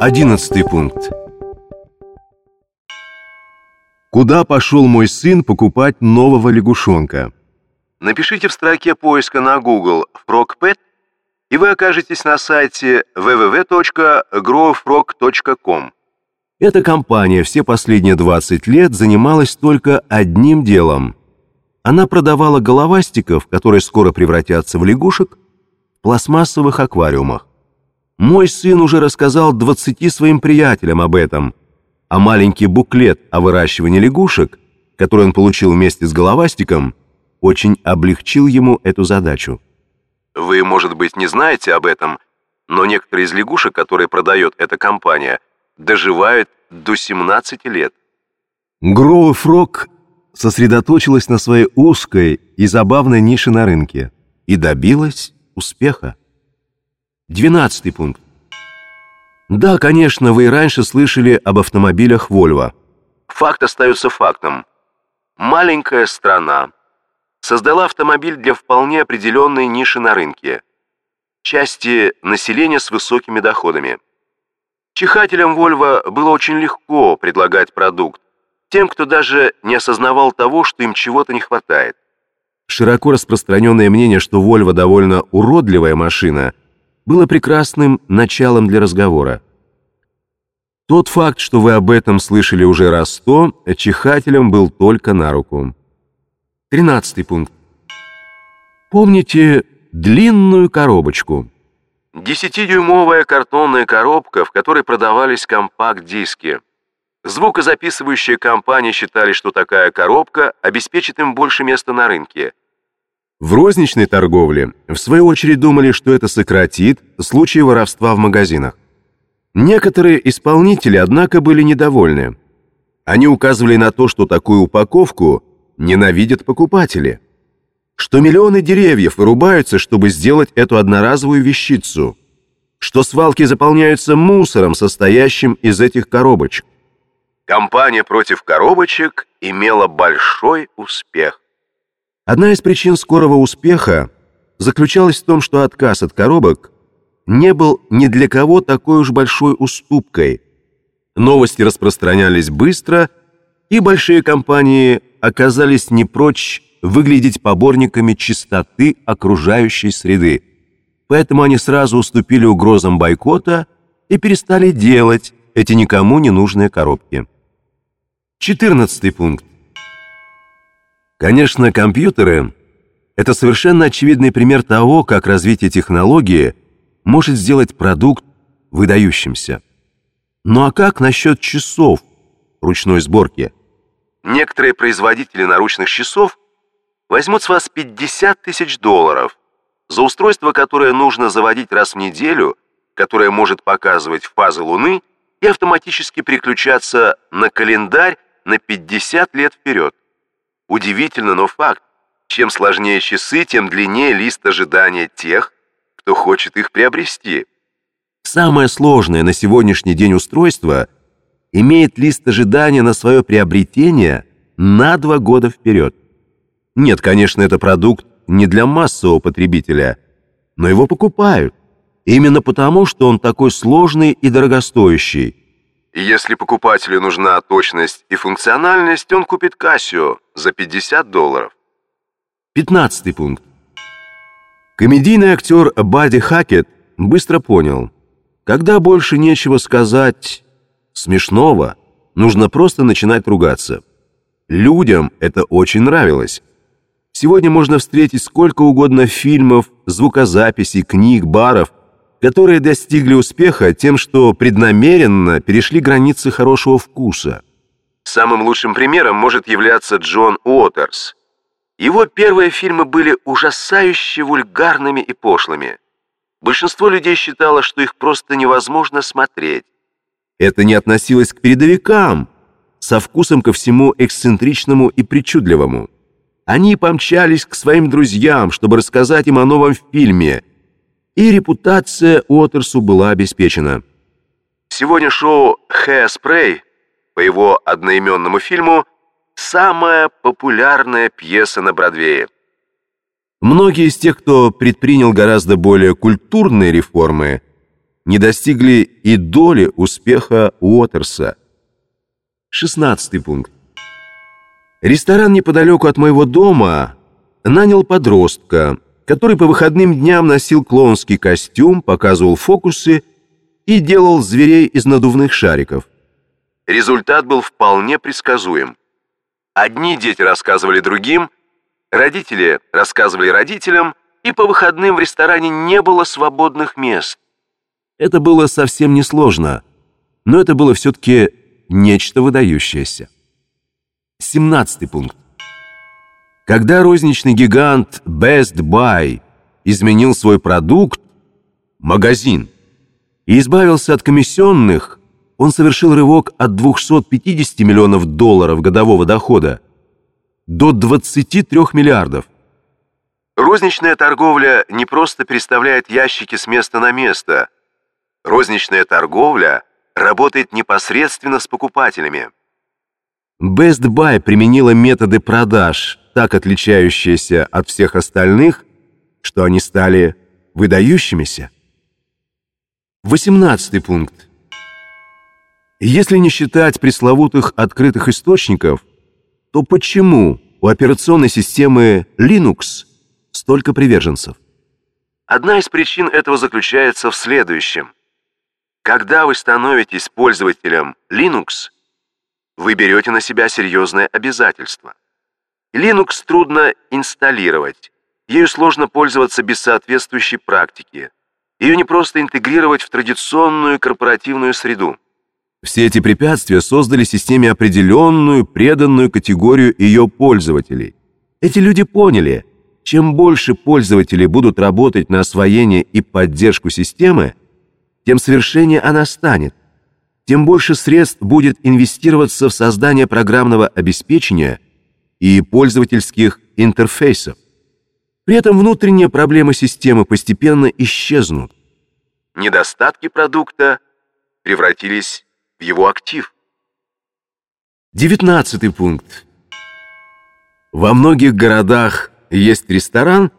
Одиннадцатый пункт. Куда пошел мой сын покупать нового лягушонка? Напишите в строке поиска на Google «Frogpet» и вы окажетесь на сайте www.growfrog.com. Эта компания все последние 20 лет занималась только одним делом. Она продавала головастиков, которые скоро превратятся в лягушек, в пластмассовых аквариумах. Мой сын уже рассказал 20 своим приятелям об этом, а маленький буклет о выращивании лягушек, который он получил вместе с головастиком, очень облегчил ему эту задачу. Вы, может быть, не знаете об этом, но некоторые из лягушек, которые продает эта компания, доживают до 17 лет. Гроу Фрог сосредоточилась на своей узкой и забавной нише на рынке и добилась успеха. Двенадцатый пункт. Да, конечно, вы и раньше слышали об автомобилях Volvo. Факт остается фактом. Маленькая страна создала автомобиль для вполне определенной ниши на рынке. Части населения с высокими доходами. Чихателям Volvo было очень легко предлагать продукт, тем, кто даже не осознавал того, что им чего-то не хватает. Широко распространенное мнение, что Volvo довольно уродливая машина – было прекрасным началом для разговора. Тот факт, что вы об этом слышали уже раз сто, чихателем был только на руку. Тринадцатый пункт. Помните длинную коробочку? Десятидюймовая картонная коробка, в которой продавались компакт-диски. Звукозаписывающие компании считали, что такая коробка обеспечит им больше места на рынке – в розничной торговле, в свою очередь, думали, что это сократит случаи воровства в магазинах. Некоторые исполнители, однако, были недовольны. Они указывали на то, что такую упаковку ненавидят покупатели, что миллионы деревьев вырубаются, чтобы сделать эту одноразовую вещицу, что свалки заполняются мусором, состоящим из этих коробочек. Компания против коробочек имела большой успех. Одна из причин скорого успеха заключалась в том, что отказ от коробок не был ни для кого такой уж большой уступкой. Новости распространялись быстро, и большие компании оказались не прочь выглядеть поборниками чистоты окружающей среды. Поэтому они сразу уступили угрозам бойкота и перестали делать эти никому не нужные коробки. Четырнадцатый пункт. Конечно, компьютеры — это совершенно очевидный пример того, как развитие технологии может сделать продукт выдающимся. Ну а как насчет часов ручной сборки? Некоторые производители наручных часов возьмут с вас 50 тысяч долларов за устройство, которое нужно заводить раз в неделю, которое может показывать фазы Луны и автоматически переключаться на календарь на 50 лет вперед. Удивительно, но факт. Чем сложнее часы, тем длиннее лист ожидания тех, кто хочет их приобрести. Самое сложное на сегодняшний день устройство имеет лист ожидания на свое приобретение на два года вперед. Нет, конечно, это продукт не для массового потребителя, но его покупают. Именно потому, что он такой сложный и дорогостоящий. И если покупателю нужна точность и функциональность, он купит Casio за 50 долларов. Пятнадцатый пункт. Комедийный актер Бадди Хакет быстро понял, когда больше нечего сказать смешного, нужно просто начинать ругаться. Людям это очень нравилось. Сегодня можно встретить сколько угодно фильмов, звукозаписей, книг, баров – которые достигли успеха тем, что преднамеренно перешли границы хорошего вкуса. Самым лучшим примером может являться Джон Уотерс. Его первые фильмы были ужасающе вульгарными и пошлыми. Большинство людей считало, что их просто невозможно смотреть. Это не относилось к передовикам, со вкусом ко всему эксцентричному и причудливому. Они помчались к своим друзьям, чтобы рассказать им о новом фильме – и репутация Уотерсу была обеспечена. Сегодня шоу «Hairspray» по его одноименному фильму самая популярная пьеса на Бродвее. Многие из тех, кто предпринял гораздо более культурные реформы, не достигли и доли успеха Уотерса. Шестнадцатый пункт. Ресторан неподалеку от моего дома нанял подростка, который по выходным дням носил клоунский костюм, показывал фокусы и делал зверей из надувных шариков. Результат был вполне предсказуем. Одни дети рассказывали другим, родители рассказывали родителям, и по выходным в ресторане не было свободных мест. Это было совсем несложно, но это было все-таки нечто выдающееся. 17 пункт. Когда розничный гигант Best Buy изменил свой продукт, магазин, и избавился от комиссионных, он совершил рывок от 250 миллионов долларов годового дохода до 23 миллиардов. Розничная торговля не просто переставляет ящики с места на место. Розничная торговля работает непосредственно с покупателями. Best Buy применила методы продаж, так отличающиеся от всех остальных, что они стали выдающимися. 18 пункт. Если не считать пресловутых открытых источников, то почему у операционной системы Linux столько приверженцев? Одна из причин этого заключается в следующем. Когда вы становитесь пользователем Linux, вы берете на себя серьезное обязательство. Linux трудно инсталлировать, ею сложно пользоваться без соответствующей практики, ее не просто интегрировать в традиционную корпоративную среду. Все эти препятствия создали системе определенную, преданную категорию ее пользователей. Эти люди поняли, чем больше пользователи будут работать на освоение и поддержку системы, тем совершеннее она станет, тем больше средств будет инвестироваться в создание программного обеспечения и пользовательских интерфейсов. При этом внутренние проблемы системы постепенно исчезнут. Недостатки продукта превратились в его актив. Девятнадцатый пункт. Во многих городах есть ресторан,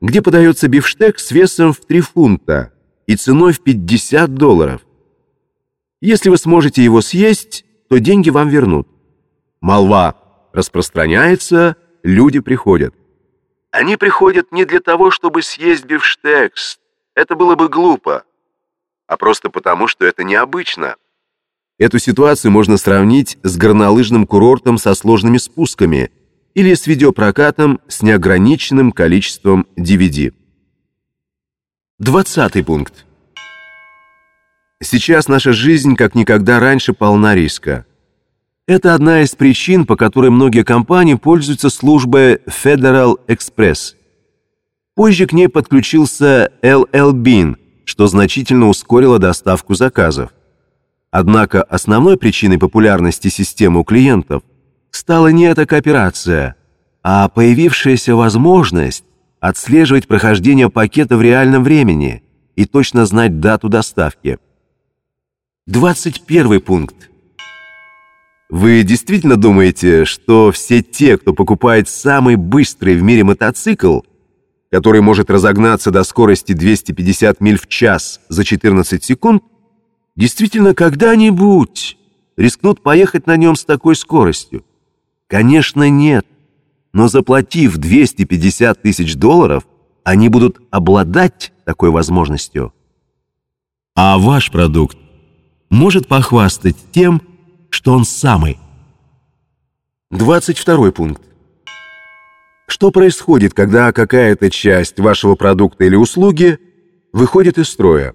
где подается бифштег с весом в 3 фунта и ценой в 50 долларов. Если вы сможете его съесть, то деньги вам вернут. Молва распространяется, люди приходят. Они приходят не для того, чтобы съесть бифштекс. Это было бы глупо. А просто потому, что это необычно. Эту ситуацию можно сравнить с горнолыжным курортом со сложными спусками или с видеопрокатом с неограниченным количеством DVD. Двадцатый пункт. Сейчас наша жизнь как никогда раньше полна риска. Это одна из причин, по которой многие компании пользуются службой Federal Express. Позже к ней подключился LL Bean, что значительно ускорило доставку заказов. Однако основной причиной популярности системы у клиентов стала не эта кооперация, а появившаяся возможность отслеживать прохождение пакета в реальном времени и точно знать дату доставки. 21 пункт. Вы действительно думаете, что все те, кто покупает самый быстрый в мире мотоцикл, который может разогнаться до скорости 250 миль в час за 14 секунд, действительно когда-нибудь рискнут поехать на нем с такой скоростью? Конечно, нет. Но заплатив 250 тысяч долларов, они будут обладать такой возможностью. А ваш продукт может похвастать тем, что он самый. 22 пункт. Что происходит, когда какая-то часть вашего продукта или услуги выходит из строя?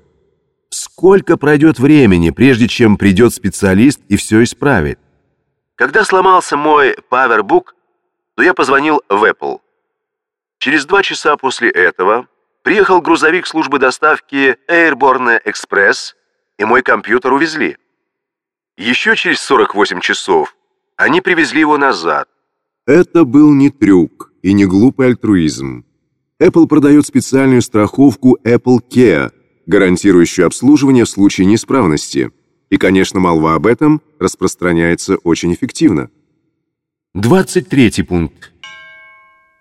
Сколько пройдет времени, прежде чем придет специалист и все исправит? Когда сломался мой PowerBook, то я позвонил в Apple. Через два часа после этого приехал грузовик службы доставки Airborne Express, и мой компьютер увезли. Еще через 48 часов они привезли его назад. Это был не трюк и не глупый альтруизм. Apple продает специальную страховку Apple Care – гарантирующую обслуживание в случае неисправности. И, конечно, молва об этом распространяется очень эффективно. 23 пункт.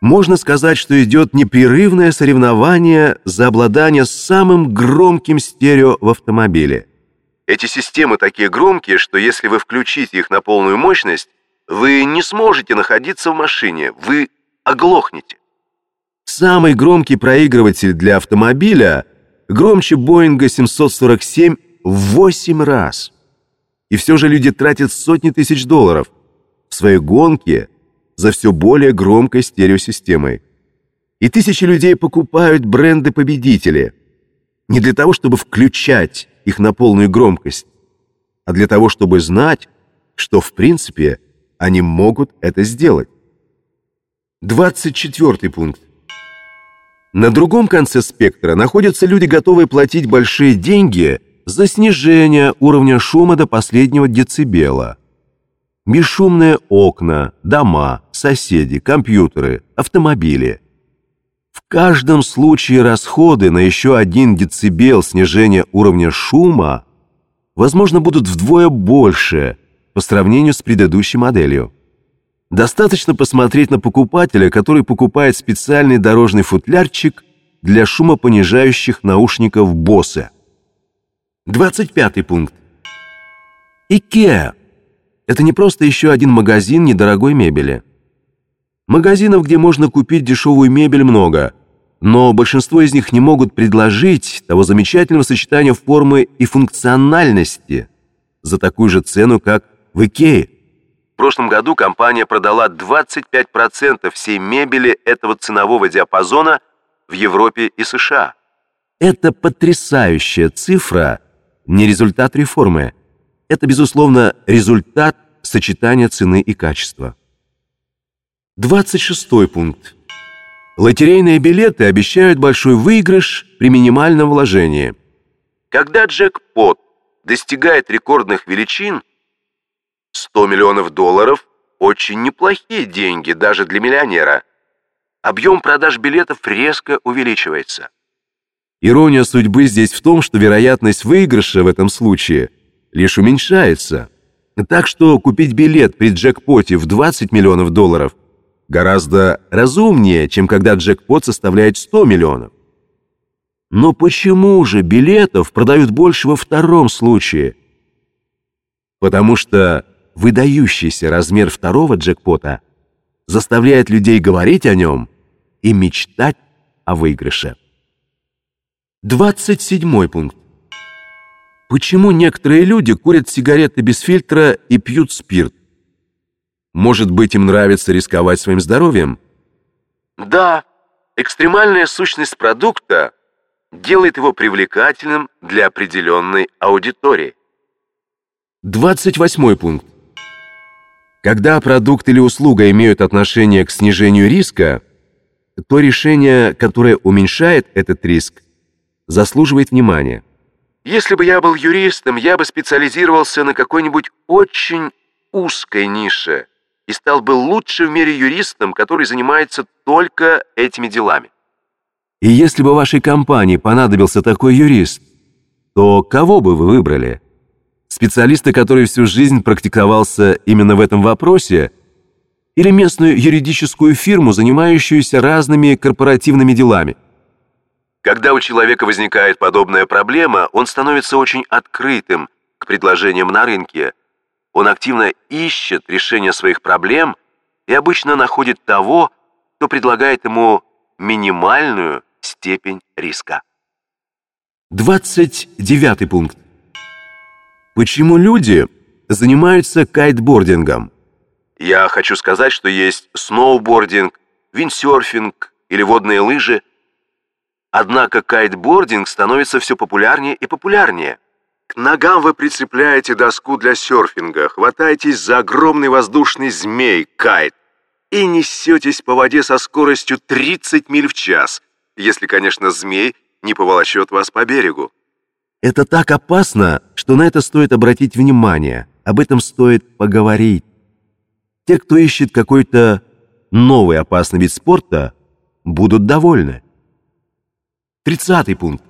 можно сказать, что идет непрерывное соревнование за обладание самым громким стерео в автомобиле. Эти системы такие громкие, что если вы включите их на полную мощность, вы не сможете находиться в машине, вы оглохнете. Самый громкий проигрыватель для автомобиля громче Боинга 747 в 8 раз. И все же люди тратят сотни тысяч долларов в своей гонке за все более громкой стереосистемой. И тысячи людей покупают бренды-победители не для того, чтобы включать их на полную громкость, а для того, чтобы знать, что в принципе они могут это сделать. 24 пункт. На другом конце спектра находятся люди, готовые платить большие деньги за снижение уровня шума до последнего децибела. Бесшумные окна, дома, соседи, компьютеры, автомобили. В каждом случае расходы на еще один децибел снижения уровня шума возможно будут вдвое больше по сравнению с предыдущей моделью. Достаточно посмотреть на покупателя, который покупает специальный дорожный футлярчик для шумопонижающих наушников Bose. 25 пункт. IKEA это не просто еще один магазин недорогой мебели. Магазинов, где можно купить дешевую мебель, много, но большинство из них не могут предложить того замечательного сочетания формы и функциональности за такую же цену, как в Икее. В прошлом году компания продала 25% всей мебели этого ценового диапазона в Европе и США. Это потрясающая цифра, не результат реформы, это, безусловно, результат сочетания цены и качества. 26 пункт. Лотерейные билеты обещают большой выигрыш при минимальном вложении. Когда джекпот достигает рекордных величин, 100 миллионов долларов – очень неплохие деньги даже для миллионера. Объем продаж билетов резко увеличивается. Ирония судьбы здесь в том, что вероятность выигрыша в этом случае – лишь уменьшается. Так что купить билет при джекпоте в 20 миллионов долларов гораздо разумнее, чем когда джекпот составляет 100 миллионов. Но почему же билетов продают больше во втором случае? Потому что выдающийся размер второго джекпота заставляет людей говорить о нем и мечтать о выигрыше. 27 пункт. Почему некоторые люди курят сигареты без фильтра и пьют спирт? Может быть, им нравится рисковать своим здоровьем? Да, экстремальная сущность продукта делает его привлекательным для определенной аудитории. 28 пункт. Когда продукт или услуга имеют отношение к снижению риска, то решение, которое уменьшает этот риск, заслуживает внимания. Если бы я был юристом, я бы специализировался на какой-нибудь очень узкой нише и стал бы лучше в мире юристом, который занимается только этими делами. И если бы вашей компании понадобился такой юрист, то кого бы вы выбрали? Специалиста, который всю жизнь практиковался именно в этом вопросе, или местную юридическую фирму, занимающуюся разными корпоративными делами? Когда у человека возникает подобная проблема, он становится очень открытым к предложениям на рынке. Он активно ищет решение своих проблем и обычно находит того, кто предлагает ему минимальную степень риска. 29 пункт. Почему люди занимаются кайтбордингом? Я хочу сказать, что есть сноубординг, виндсерфинг или водные лыжи – Однако кайтбординг становится все популярнее и популярнее. К ногам вы прицепляете доску для серфинга, хватаетесь за огромный воздушный змей, кайт, и несетесь по воде со скоростью 30 миль в час, если, конечно, змей не поволочет вас по берегу. Это так опасно, что на это стоит обратить внимание, об этом стоит поговорить. Те, кто ищет какой-то новый опасный вид спорта, будут довольны. Тридцатый пункт.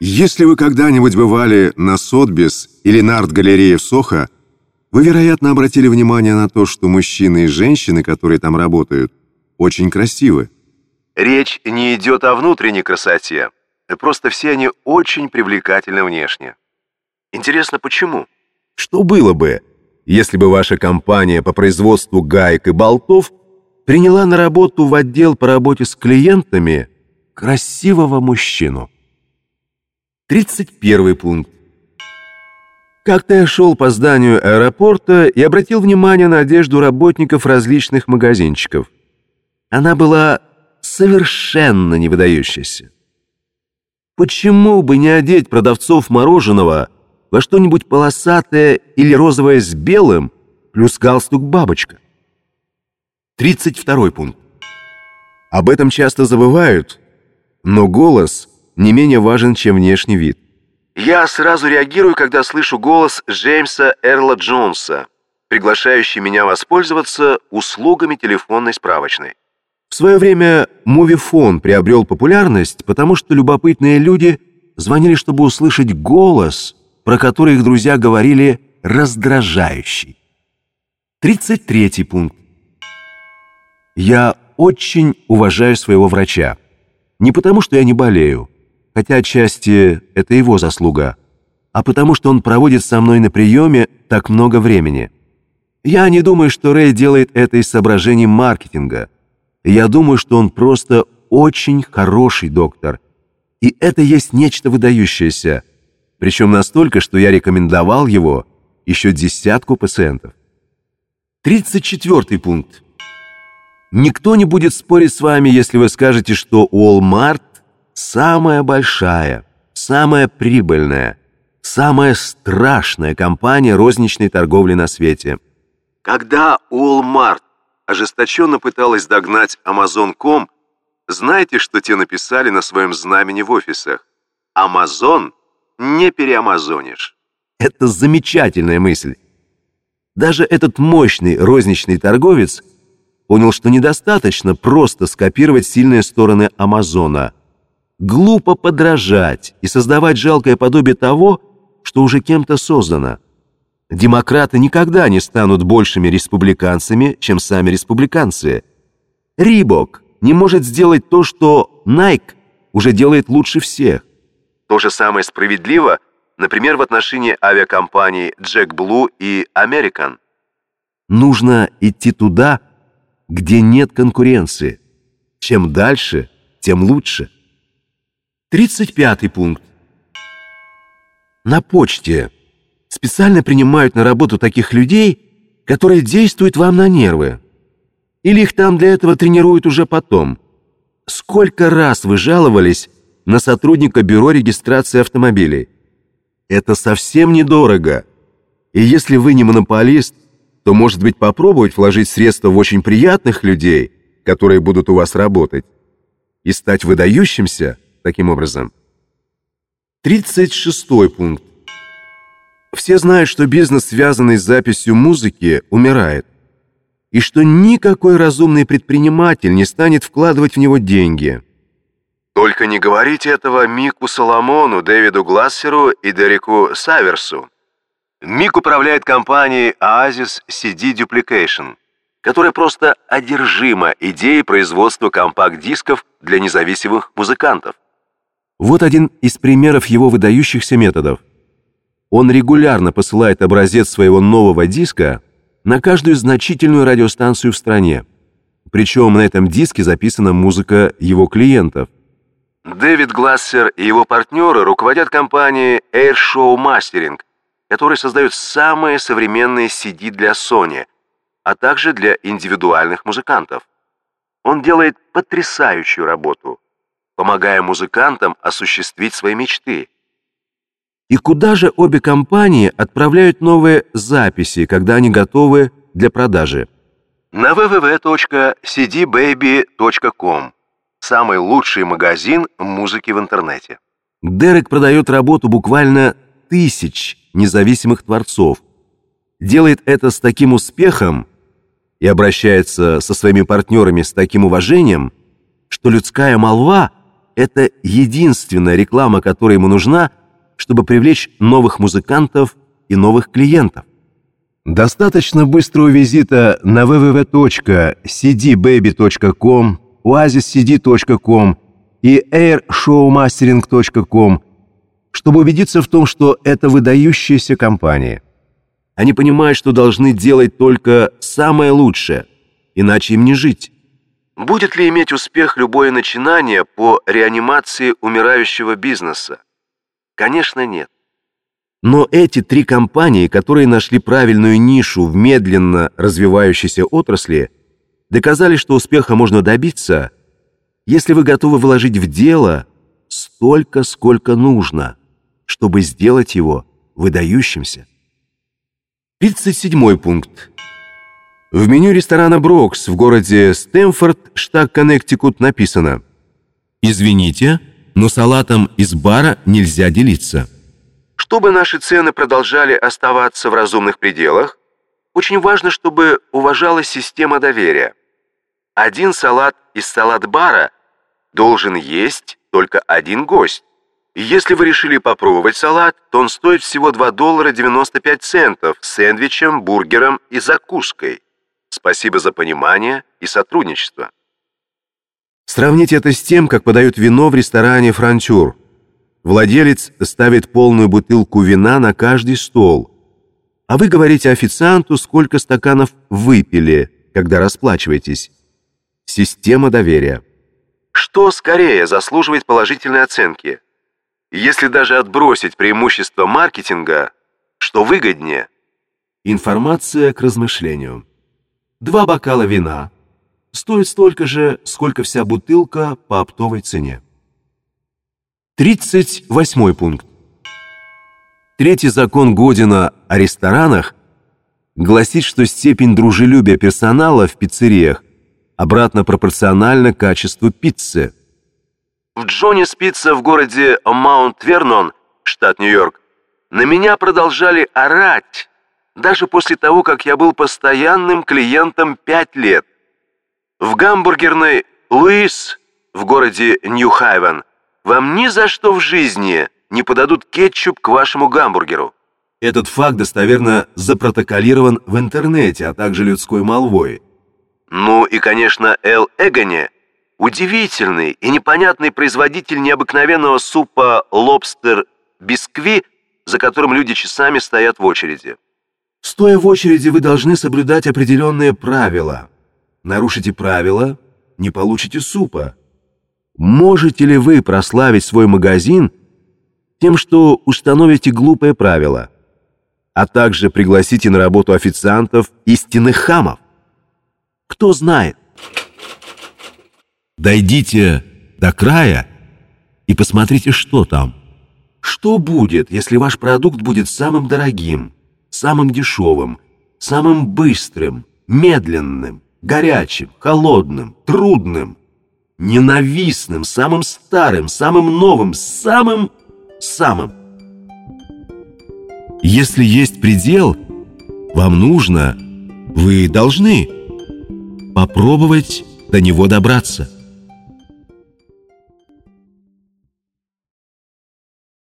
Если вы когда-нибудь бывали на Сотбис или на арт-галерее в Сохо, вы, вероятно, обратили внимание на то, что мужчины и женщины, которые там работают, очень красивы. Речь не идет о внутренней красоте. Просто все они очень привлекательны внешне. Интересно, почему? Что было бы, если бы ваша компания по производству гаек и болтов приняла на работу в отдел по работе с клиентами красивого мужчину? 31 пункт. Как-то я шел по зданию аэропорта и обратил внимание на одежду работников различных магазинчиков. Она была совершенно не выдающаяся. Почему бы не одеть продавцов мороженого во что-нибудь полосатое или розовое с белым, плюс галстук-бабочка? 32 пункт. Об этом часто забывают, но голос не менее важен, чем внешний вид. Я сразу реагирую, когда слышу голос Джеймса Эрла Джонса, приглашающий меня воспользоваться услугами телефонной справочной. В свое время мувифон приобрел популярность, потому что любопытные люди звонили, чтобы услышать голос, про который их друзья говорили раздражающий. 33 пункт. Я очень уважаю своего врача. Не потому, что я не болею, хотя отчасти это его заслуга, а потому что он проводит со мной на приеме так много времени. Я не думаю, что Рэй делает это из соображений маркетинга – я думаю, что он просто очень хороший доктор. И это есть нечто выдающееся. Причем настолько, что я рекомендовал его еще десятку пациентов. 34 пункт. Никто не будет спорить с вами, если вы скажете, что Walmart самая большая, самая прибыльная, самая страшная компания розничной торговли на свете. Когда Walmart ожесточенно пыталась догнать Amazon.com, знаете, что те написали на своем знамени в офисах? Amazon не переамазонишь. Это замечательная мысль. Даже этот мощный розничный торговец понял, что недостаточно просто скопировать сильные стороны Амазона. Глупо подражать и создавать жалкое подобие того, что уже кем-то создано. Демократы никогда не станут большими республиканцами, чем сами республиканцы. Рибок не может сделать то, что Найк уже делает лучше всех. То же самое справедливо, например, в отношении авиакомпаний JetBlue и American. Нужно идти туда, где нет конкуренции. Чем дальше, тем лучше. 35 пункт. На почте специально принимают на работу таких людей, которые действуют вам на нервы. Или их там для этого тренируют уже потом. Сколько раз вы жаловались на сотрудника бюро регистрации автомобилей? Это совсем недорого. И если вы не монополист, то, может быть, попробовать вложить средства в очень приятных людей, которые будут у вас работать, и стать выдающимся таким образом. 36 пункт. Все знают, что бизнес, связанный с записью музыки, умирает, и что никакой разумный предприниматель не станет вкладывать в него деньги. Только не говорите этого Мику Соломону, Дэвиду Глассеру и Дереку Саверсу. Мик управляет компанией Oasis CD Duplication, которая просто одержима идеей производства компакт-дисков для независимых музыкантов. Вот один из примеров его выдающихся методов. Он регулярно посылает образец своего нового диска на каждую значительную радиостанцию в стране. Причем на этом диске записана музыка его клиентов. Дэвид Глассер и его партнеры руководят компанией Air Show Mastering, которая создает самые современные CD для Sony, а также для индивидуальных музыкантов. Он делает потрясающую работу, помогая музыкантам осуществить свои мечты – и куда же обе компании отправляют новые записи, когда они готовы для продажи? На www.cdbaby.com Самый лучший магазин музыки в интернете. Дерек продает работу буквально тысяч независимых творцов. Делает это с таким успехом и обращается со своими партнерами с таким уважением, что людская молва – это единственная реклама, которая ему нужна – чтобы привлечь новых музыкантов и новых клиентов. Достаточно быстрого визита на www.cdbaby.com, oasiscd.com и airshowmastering.com, чтобы убедиться в том, что это выдающаяся компания. Они понимают, что должны делать только самое лучшее, иначе им не жить. Будет ли иметь успех любое начинание по реанимации умирающего бизнеса? Конечно, нет. Но эти три компании, которые нашли правильную нишу в медленно развивающейся отрасли, доказали, что успеха можно добиться, если вы готовы вложить в дело столько, сколько нужно, чтобы сделать его выдающимся. 37 пункт. В меню ресторана «Брокс» в городе Стэнфорд, штат Коннектикут, написано «Извините, но салатом из бара нельзя делиться». Чтобы наши цены продолжали оставаться в разумных пределах, очень важно, чтобы уважалась система доверия. Один салат из салат-бара должен есть только один гость. Если вы решили попробовать салат, то он стоит всего 2 доллара 95 центов с сэндвичем, бургером и закуской. Спасибо за понимание и сотрудничество. Сравните это с тем, как подают вино в ресторане «Франчур». Владелец ставит полную бутылку вина на каждый стол, а вы говорите официанту, сколько стаканов выпили, когда расплачиваетесь. Система доверия. Что скорее заслуживает положительной оценки? Если даже отбросить преимущество маркетинга, что выгоднее? Информация к размышлению. Два бокала вина стоит столько же, сколько вся бутылка по оптовой цене. 38 пункт. Третий закон Година о ресторанах гласит, что степень дружелюбия персонала в пиццериях обратно пропорциональна качеству пиццы. В Джоннис Пицца в городе Маунт-Вернон, штат Нью-Йорк, на меня продолжали орать, даже после того, как я был постоянным клиентом пять лет. В гамбургерной «Луис» в городе Нью-Хайвен вам ни за что в жизни не подадут кетчуп к вашему гамбургеру. Этот факт достоверно запротоколирован в интернете, а также людской молвой. Ну и, конечно, Эл Эгони – удивительный и непонятный производитель необыкновенного супа лобстер-бискви, за которым люди часами стоят в очереди. Стоя в очереди, вы должны соблюдать определенные правила. Нарушите правила – не получите супа. Можете ли вы прославить свой магазин тем, что установите глупое правило, а также пригласите на работу официантов истинных хамов? Кто знает? Дойдите до края и посмотрите, что там. Что будет, если ваш продукт будет самым дорогим, самым дешевым, самым быстрым, медленным, горячим, холодным, трудным, ненавистным, самым старым, самым новым, самым... самым. Если есть предел, вам нужно, вы должны попробовать до него добраться.